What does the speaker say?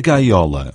gaiola.